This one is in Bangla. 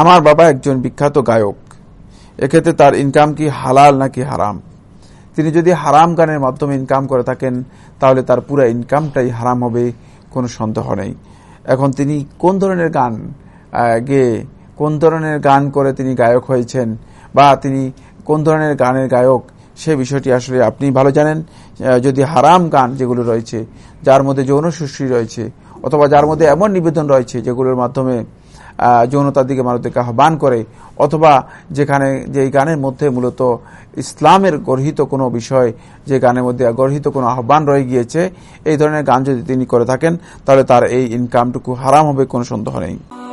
আমার বাবা একজন বিখ্যাত গায়ক। এক্ষেত্রে তার ইনকাম কি হালাল নাকি হারাম? তিনি যদি হারাম গানের মাধ্যমে ইনকাম করে থাকেন, তাহলে তার পুরো ইনকামটাই হারাম হবে, কোনো সন্দেহ নেই। এখন তিনি কোন ধরনের গান গেয়ে কোন ধরনের গান করে তিনি গায়ক হয়েছেন, বা তিনি কোন ধরনের গানের গায়ক, সে বিষয়টি আসলে আপনি ভালো জানেন। যদি হারাম গান যেগুলো রয়েছে, যার মধ্যে যৌন সুশ্রী রয়েছে, অথবা যার মধ্যে এমন নিবেদন রয়েছে যেগুলোর মাধ্যমে যৌনতার দিকে মানুষদেরকে আহ্বান করে, অথবা যেখানে, যে গানের মধ্যে মূলত ইসলামের গর্হিত কোনো বিষয়, যে গানের মধ্যে গর্হিত কোনো আহ্বান রয়ে গিয়েছে, এই ধরনের গান যদি তিনি করে থাকেন, তাহলে তার এই ইনকামটুকু হারাম হবে, কোনো সন্দেহ নেই।